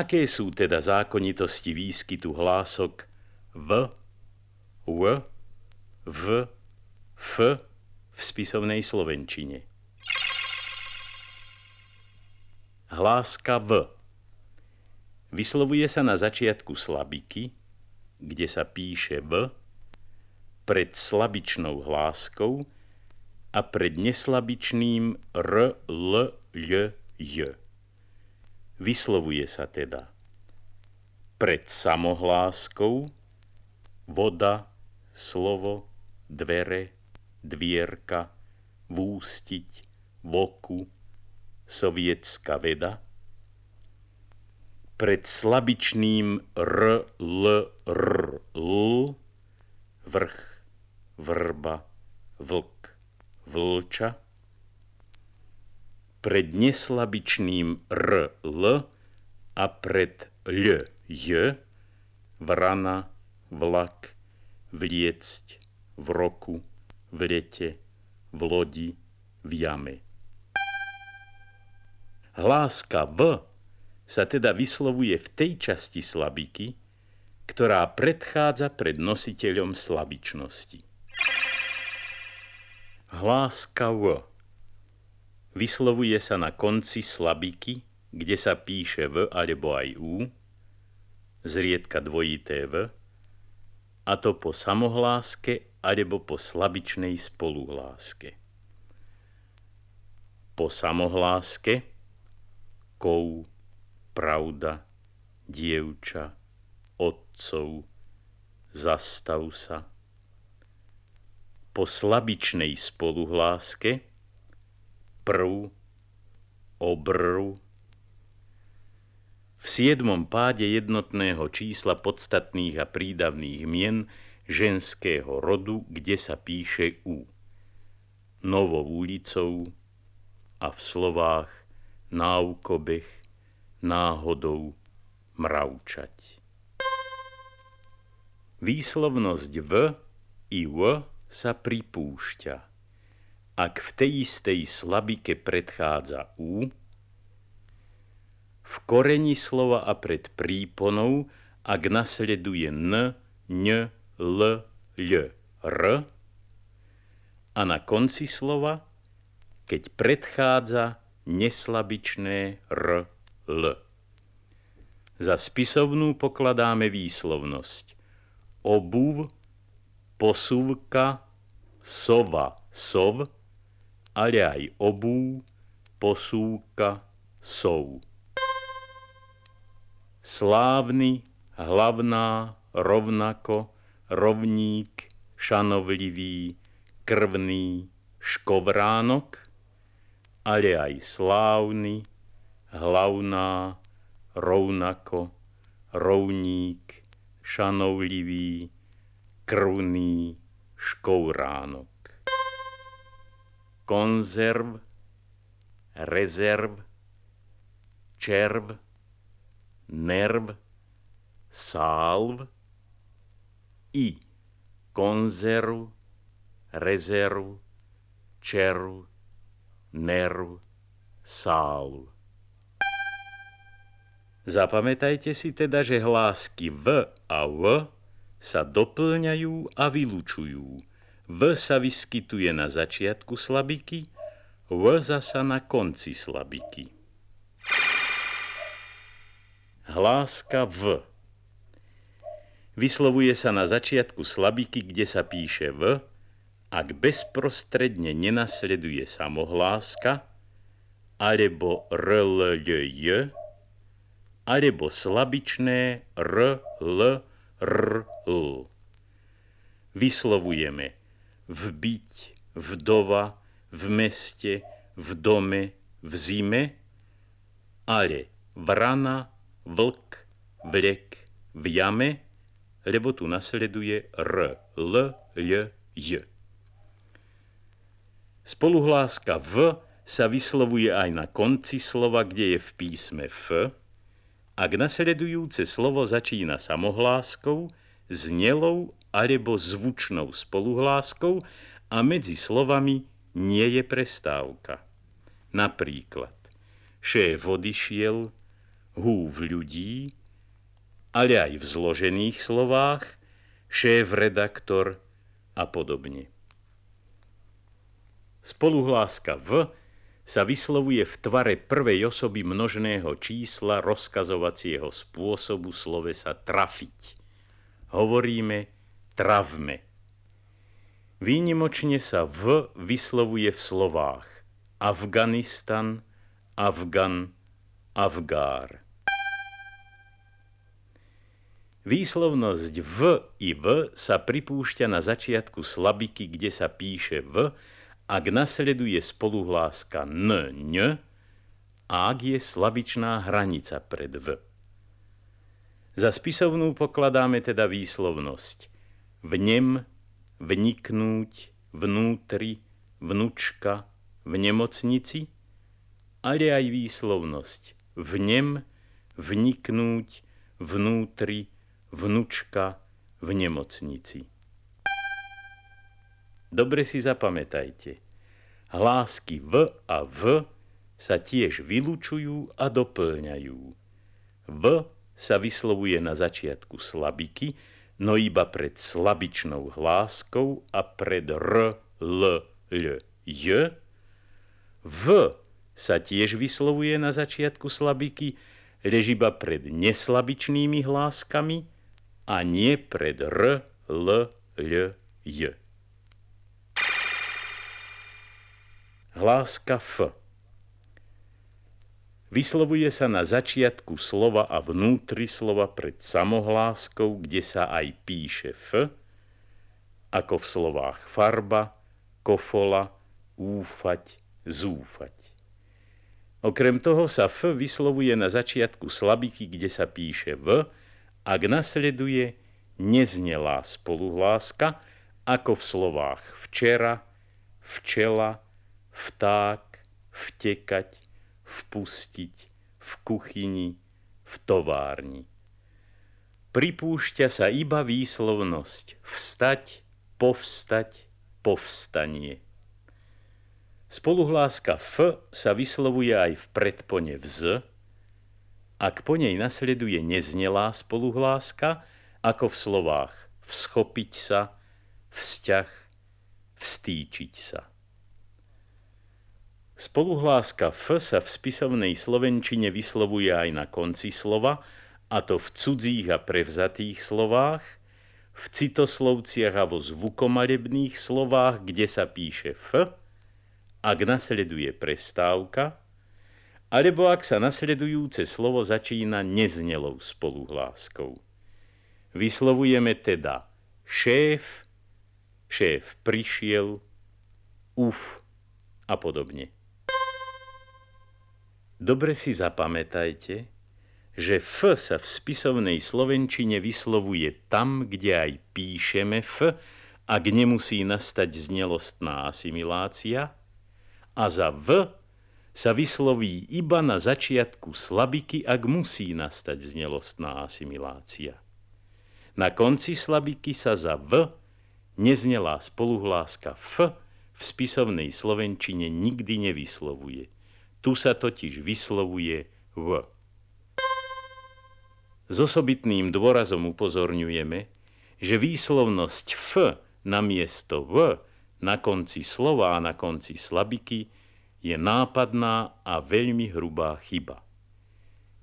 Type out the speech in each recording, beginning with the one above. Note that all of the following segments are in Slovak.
Aké sú teda zákonitosti výskytu hlások v, v, v, f v spisovnej slovenčine? Hláska v vyslovuje sa na začiatku slabiky, kde sa píše v, pred slabičnou hláskou a pred neslabičným r, l, j, j. Vyslovuje sa teda pred samohláskou voda, slovo, dvere, dvierka, vústiť, voku, sovietská veda, pred slabičným r, l, r, l, vrch, vrba, vlk, vlča, pred neslabičným r, l a pred l, j, vrana, vlak, vliecť, v roku, v lete, v lodi, v jame. Hláska v sa teda vyslovuje v tej časti slabiky, ktorá predchádza pred nositeľom slabičnosti. Hláska v Vyslovuje sa na konci slabiky, kde sa píše v alebo aj u, zriedka dvojité v, a to po samohláske alebo po slabičnej spoluhláske. Po samohláske kou, pravda, dievča, otcov, zastav sa. Po slabičnej spoluhláske prv, obrv. V siedmom páde jednotného čísla podstatných a prídavných mien ženského rodu, kde sa píše U. Novou ulicou a v slovách náukobech, náhodou, mravčať. Výslovnosť v i v sa pripúšťa ak v tej istej slabike predchádza U, v koreni slova a pred príponou, ak nasleduje N, N, L, L, R, a na konci slova, keď predchádza neslabičné R, L. Za spisovnú pokladáme výslovnosť obuv, posuvka, sova, sov, ale aj obú, posúka, sou. Slávny, hlavná, rovnako, rovník, šanovlivý, krvný, škovránok, ale aj slávny, hlavná, rovnako, rovník, šanovlivý, krvný, škovránok konzerv, rezerv, červ, nerv, sálv i konzerv, rezerv, červ, nerv, sálv. Zapamätajte si teda, že hlásky v a v sa doplňajú a vylučujú v sa vyskytuje na začiatku slabiky, V zasa na konci slabiky. Hláska V Vyslovuje sa na začiatku slabiky, kde sa píše V, ak bezprostredne nenasleduje samohláska, alebo j, alebo slabičné r, l, r, l. Vyslovujeme vbyť, vdova, v meste, v dome, v zime, ale vrana, vlk, vlek, v jame, lebo tu nasleduje r, l, j, j. Spoluhláska v sa vyslovuje aj na konci slova, kde je v písme f, ak nasledujúce slovo začína samohláskou, znelou alebo zvučnou spoluhláskou a medzi slovami nie je prestávka. Napríklad, šéf odišiel, húv ľudí, ale aj v zložených slovách, šéf-redaktor a podobne. Spoluhláska v sa vyslovuje v tvare prvej osoby množného čísla rozkazovacieho spôsobu slovesa trafiť. Hovoríme travme. Výnimočne sa v vyslovuje v slovách Afganistan, Afgan, Afgár. Výslovnosť v i v sa pripúšťa na začiatku slabiky, kde sa píše v, ak nasleduje spoluhláska n, ň, a ak je slabičná hranica pred v. Za spisovnú pokladáme teda výslovnosť v nem, vniknúť, vnútri, vnúčka, v nemocnici, ale aj výslovnosť v nem, vniknúť, vnútri, vnúčka, v nemocnici. Dobre si zapamätajte. Hlásky v a v sa tiež vylučujú a doplňajú. V sa vyslovuje na začiatku slabiky, no iba pred slabičnou hláskou a pred r, l, l, j. V sa tiež vyslovuje na začiatku slabiky, lež iba pred neslabičnými hláskami a nie pred r, l, l, j. Hláska F. Vyslovuje sa na začiatku slova a vnútri slova pred samohláskou, kde sa aj píše F, ako v slovách farba, kofola, úfať, zúfať. Okrem toho sa F vyslovuje na začiatku slabiky, kde sa píše V, ak nasleduje neznelá spoluhláska, ako v slovách včera, včela, vták, vtekať, vpustiť, v kuchyni, v továrni. Pripúšťa sa iba výslovnosť vstať, povstať, povstanie. Spoluhláska F sa vyslovuje aj v predpone vz, ak po nej nasleduje neznelá spoluhláska, ako v slovách всchopiť sa, vzťah, vstýčiť sa. Spoluhláska F sa v spisovnej slovenčine vyslovuje aj na konci slova, a to v cudzích a prevzatých slovách, v citoslovciach a vo zvukomalebných slovách, kde sa píše F, ak nasleduje prestávka, alebo ak sa nasledujúce slovo začína neznelou spoluhláskou. Vyslovujeme teda šéf, šéf prišiel, uf a podobne. Dobre si zapamätajte, že F sa v spisovnej slovenčine vyslovuje tam, kde aj píšeme F, ak nemusí nastať znelostná asimilácia, a za V sa vysloví iba na začiatku slabiky, ak musí nastať znelostná asimilácia. Na konci slabiky sa za V neznelá spoluhláska F v spisovnej slovenčine nikdy nevyslovuje – tu sa totiž vyslovuje v. S osobitným dôrazom upozorňujeme, že výslovnosť f na miesto v na konci slova a na konci slabiky je nápadná a veľmi hrubá chyba.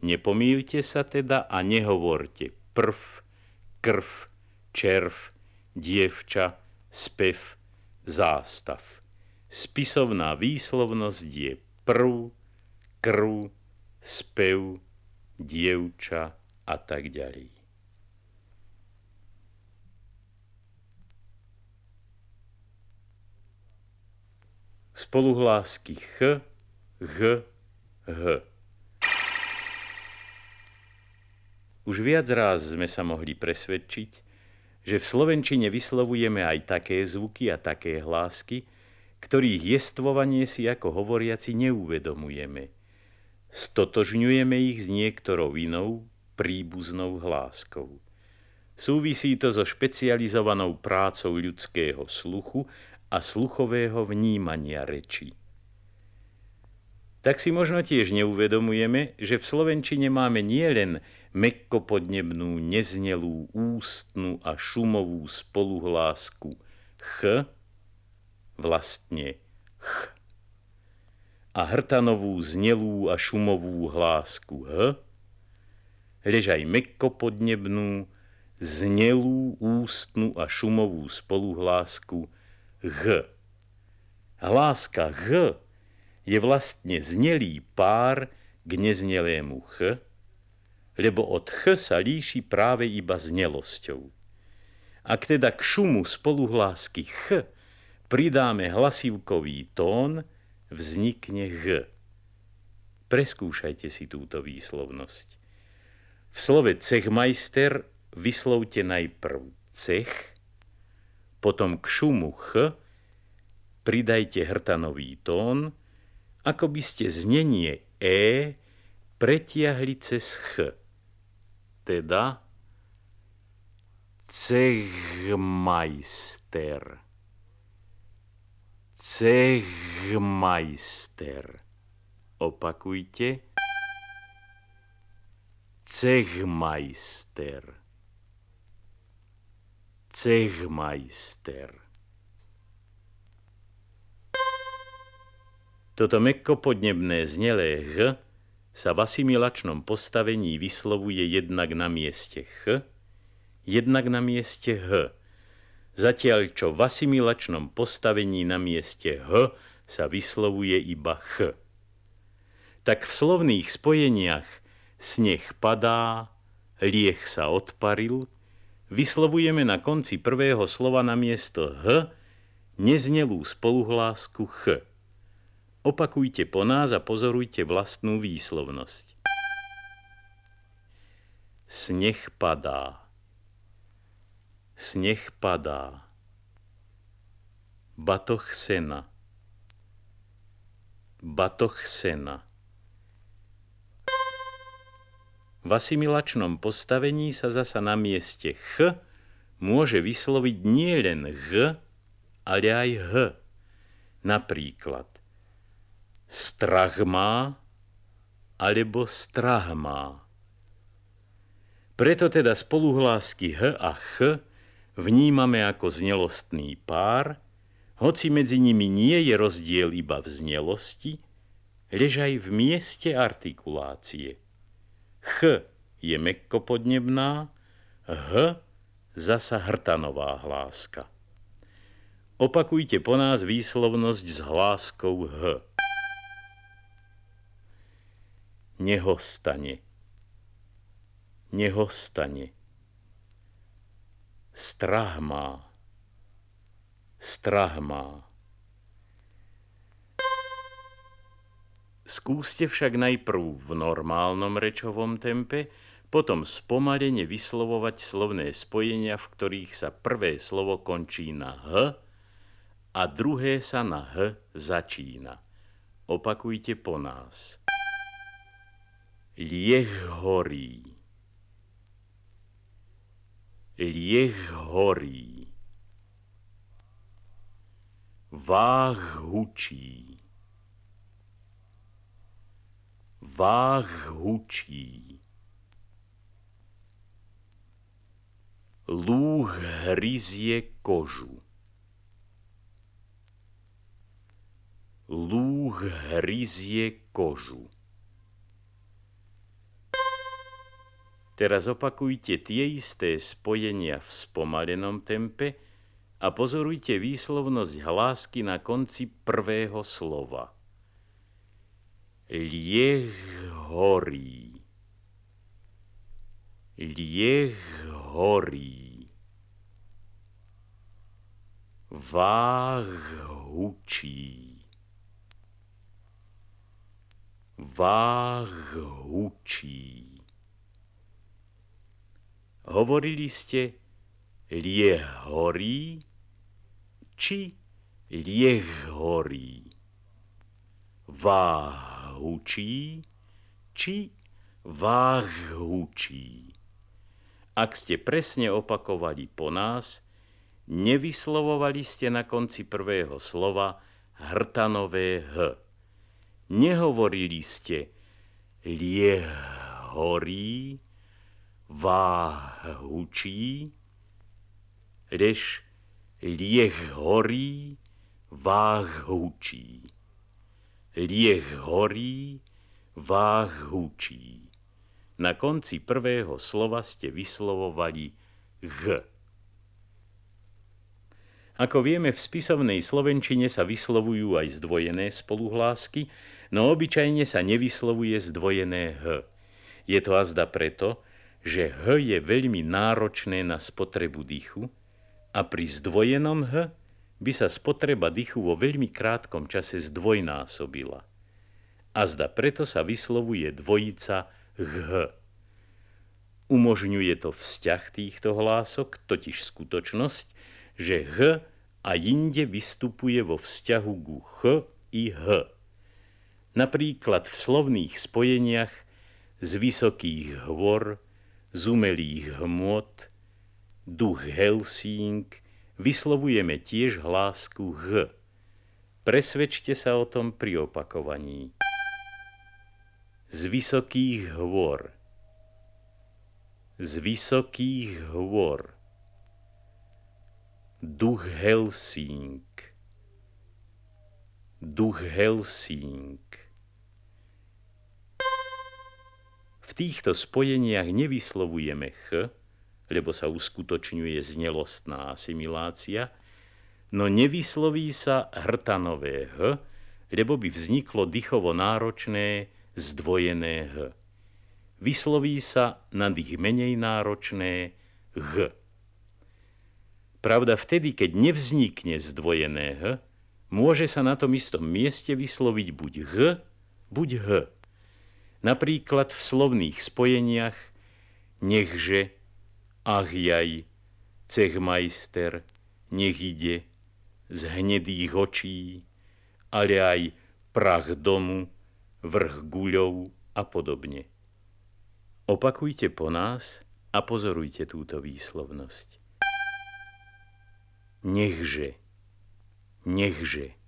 Nepomýlte sa teda a nehovorte prv, krv, červ, dievča, spev, zástav. Spisovná výslovnosť je prv, krv, spev, dievča a tak ďalej. Spoluhlásky ch, h, h. Už viac ráz sme sa mohli presvedčiť, že v slovenčine vyslovujeme aj také zvuky a také hlásky, ktorých jestvovanie si ako hovoriaci neuvedomujeme. Stotožňujeme ich s niektorou inou príbuznou hláskou. Súvisí to so špecializovanou prácou ľudského sluchu a sluchového vnímania reči. tak si možno tiež neuvedomujeme, že v Slovenčine máme nielen mekkopodnebnú, neznelú, ústnu a šumovú spoluhlásku ch, vlastne ch, a hrtanovú, znelú a šumovú hlásku h, lež aj mekkopodnebnú, znelú, ústnu a šumovú spoluhlásku h. Hláska h je vlastne znelý pár k neznelému ch, lebo od ch sa líši práve iba znelosťou. Ak teda k šumu spoluhlásky ch pridáme hlasivkový tón, vznikne h. Preskúšajte si túto výslovnosť. V slove cechmajster vyslovte najprv cech, potom k šumu ch pridajte hrtanový tón, ako by ste znenie e pretiahli cez ch. Teda cechmajster. Cechmajster. Opakujte. Cechmajster. Cechmajster. Toto mekkopodnebné znelé h sa v asimilačnom postavení vyslovuje jednak na mieste ch, jednak na mieste h, zatiaľ čo v asimilačnom postavení na mieste h sa vyslovuje iba ch. Tak v slovných spojeniach sneh padá, liech sa odparil, vyslovujeme na konci prvého slova na miesto h neznelú spoluhlásku ch. Opakujte po nás a pozorujte vlastnú výslovnosť. Sneh padá. Sneh padá. Batoh sena. Batoh sena. V asimilačnom postavení sa zasa na mieste ch môže vysloviť nie len h, ale aj h. Napríklad strach alebo strah má. Preto teda spoluhlásky h a ch vnímame ako znelostný pár, hoci medzi nimi nie je rozdiel iba v znelosti, lež aj v mieste artikulácie. Ch je mekkopodnebná, h zasa hrtanová hláska. Opakujte po nás výslovnosť s hláskou h. nehostane. Nehostane. Strach má. Strach má. Skúste však najprv v normálnom rečovom tempe, potom spomalene vyslovovať slovné spojenia, v ktorých sa prvé slovo končí na h a druhé sa na h začína. Opakujte po nás lieh horí. Lieh horí. Váh hučí. Váh hučí. Lúh hryzie kožu. Lúh hryzie kožu. Teraz opakujte tie isté spojenia v spomalenom tempe a pozorujte výslovnosť hlásky na konci prvého slova. Lieh horí. Lieh horí. Váh hučí. Váh hučí. Hovorili ste lieh horí, či lieh horí. Váh hučí, či váh hučí. Ak ste presne opakovali po nás, nevyslovovali ste na konci prvého slova hrtanové h. Nehovorili ste lieh horí, váh lež lieh horí, váh hučí. Lieh horí, váh hučí. Na konci prvého slova ste vyslovovali H. Ako vieme, v spisovnej slovenčine sa vyslovujú aj zdvojené spoluhlásky, no obyčajne sa nevyslovuje zdvojené H. Je to azda preto, že H je veľmi náročné na spotrebu dýchu a pri zdvojenom H by sa spotreba dýchu vo veľmi krátkom čase zdvojnásobila. A zda preto sa vyslovuje dvojica H. Umožňuje to vzťah týchto hlások, totiž skutočnosť, že H a inde vystupuje vo vzťahu ku Ch i H. Napríklad v slovných spojeniach z vysokých hvor, z umelých hmot, duch Helsing, vyslovujeme tiež hlásku H. Presvedčte sa o tom pri opakovaní. Z vysokých hvor z vysokých hôr. Duch Helsing. Duch Helsing. V týchto spojeniach nevyslovujeme ch, lebo sa uskutočňuje znelostná asimilácia, no nevysloví sa hrtanové h, lebo by vzniklo dychovo náročné zdvojené h vysloví sa na dých menej náročné H. Pravda, vtedy, keď nevznikne zdvojené H, môže sa na tom istom mieste vysloviť buď H, buď H. Napríklad v slovných spojeniach nechže, ach jaj, cechmajster, nech ide, z hnedých očí, ale aj prach domu, vrch guľov a podobne. Opakujte po nás a pozorujte túto výslovnosť. Nechže, nechže.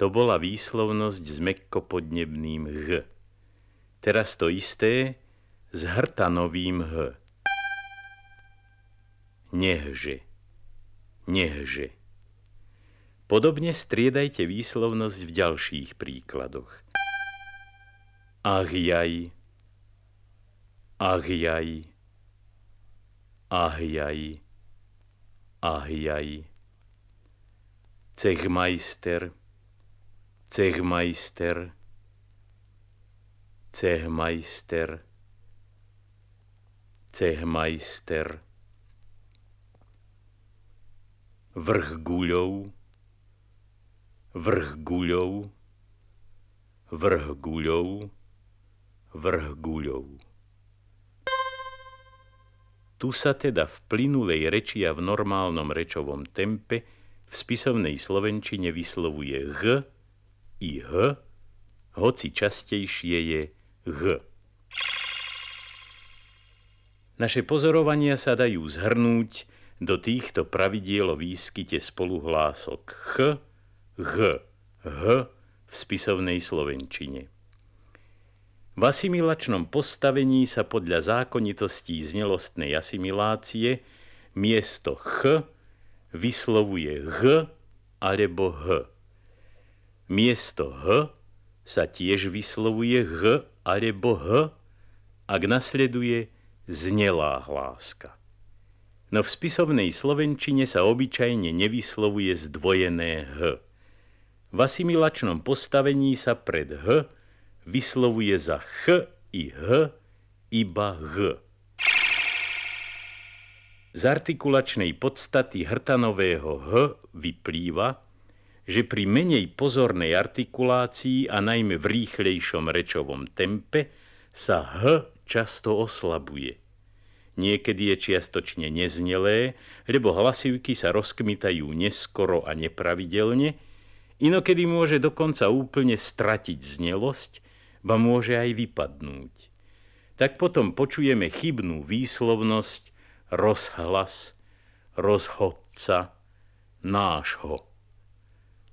To bola výslovnosť s mekkopodnebným H. Teraz to isté s hrtanovým H. Nechže, nechže. Podobne striedajte výslovnosť v ďalších príkladoch. Ach jaj, ach jaj, ach jaj, ach jaj. Cechmajster, cechmajster, cechmajster, cechmajster. Vrch guľov, vrch guľov, vrch guľov, vrch guľov. Tu sa teda v plynulej reči a v normálnom rečovom tempe v spisovnej slovenčine vyslovuje H i H, hoci častejšie je H. Naše pozorovania sa dajú zhrnúť do týchto pravidiel o výskyte spoluhlások Ch, H, H v spisovnej slovenčine. V asimilačnom postavení sa podľa zákonitostí znelostnej asimilácie miesto ch vyslovuje h alebo h. Miesto h sa tiež vyslovuje h alebo h, ak nasleduje znelá hláska. No v spisovnej slovenčine sa obyčajne nevyslovuje zdvojené h. V asimilačnom postavení sa pred h vyslovuje za ch i h iba h. Z artikulačnej podstaty hrtanového h vyplýva, že pri menej pozornej artikulácii a najmä v rýchlejšom rečovom tempe sa h často oslabuje. Niekedy je čiastočne neznelé, lebo hlasivky sa rozkmitajú neskoro a nepravidelne, inokedy môže dokonca úplne stratiť znelosť ba môže aj vypadnúť. Tak potom počujeme chybnú výslovnosť rozhlas, rozhodca, nášho.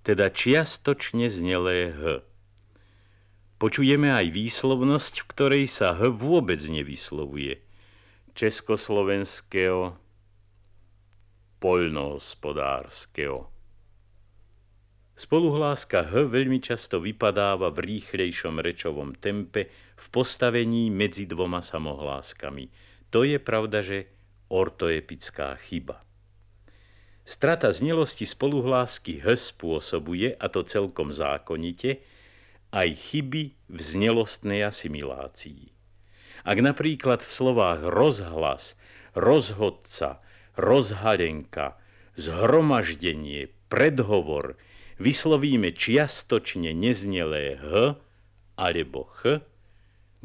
Teda čiastočne znelé H. Počujeme aj výslovnosť, v ktorej sa H vôbec nevyslovuje. Československého, poľnohospodárskeho. Spoluhláska H veľmi často vypadáva v rýchlejšom rečovom tempe v postavení medzi dvoma samohláskami. To je pravda, že ortoepická chyba. Strata znelosti spoluhlásky H spôsobuje, a to celkom zákonite, aj chyby v znelostnej asimilácii. Ak napríklad v slovách rozhlas, rozhodca, rozhalenka, zhromaždenie, predhovor vyslovíme čiastočne neznelé H alebo Ch,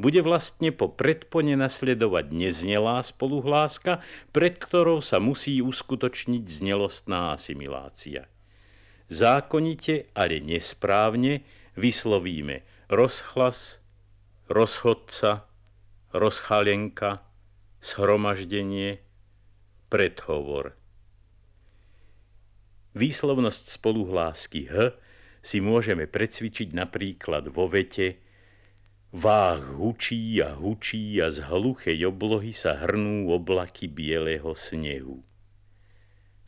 bude vlastne po predpone nasledovať neznelá spoluhláska, pred ktorou sa musí uskutočniť znelostná asimilácia. Zákonite, ale nesprávne vyslovíme rozhlas, rozchodca, rozchalenka, shromaždenie, predhovor. Výslovnosť spoluhlásky H si môžeme precvičiť napríklad vo vete Váh hučí a hučí a z hluchej oblohy sa hrnú oblaky bieleho snehu.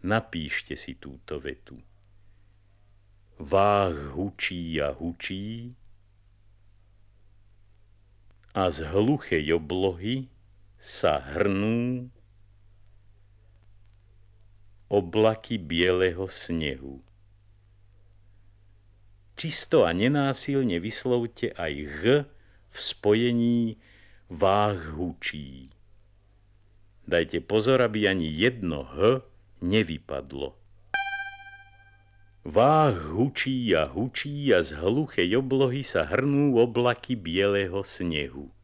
Napíšte si túto vetu. Váh hučí a hučí a z hluchej oblohy sa hrnú oblaky bieleho snehu. Čisto a nenásilne vyslovte aj H v spojení váh hučí. Dajte pozor, aby ani jedno H nevypadlo. Váh hučí a hučí a z hluchej oblohy sa hrnú oblaky bieleho snehu.